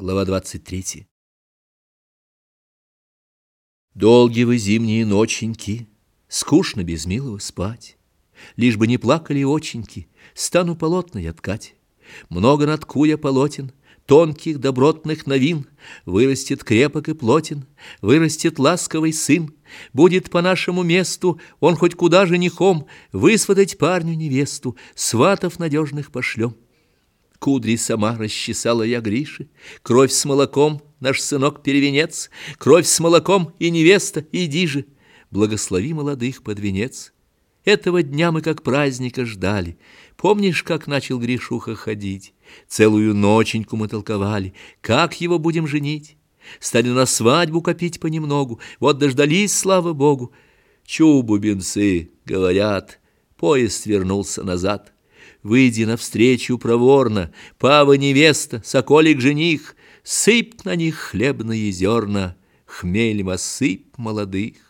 Глава 23. Долги вы зимние ноченьки, Скучно без милого спать. Лишь бы не плакали оченьки, Стану полотна я ткать. Много натку я полотен, Тонких добротных новин, Вырастет крепок и плотен, Вырастет ласковый сын, Будет по нашему месту, Он хоть куда женихом, Высватать парню невесту, Сватов надежных пошлем. Кудри сама расчесала я Гриши, Кровь с молоком, наш сынок первенец, Кровь с молоком и невеста, иди же, Благослови молодых под венец. Этого дня мы как праздника ждали. Помнишь, как начал Гришуха ходить? Целую ноченьку мы толковали, как его будем женить. Стали на свадьбу копить понемногу, вот дождались, слава богу. Чу, бубенцы, говорят, поезд вернулся назад. Выйди навстречу проворно, Пава невеста, соколик жених, Сыпь на них хлебные зерна, Хмелем осыпь молодых.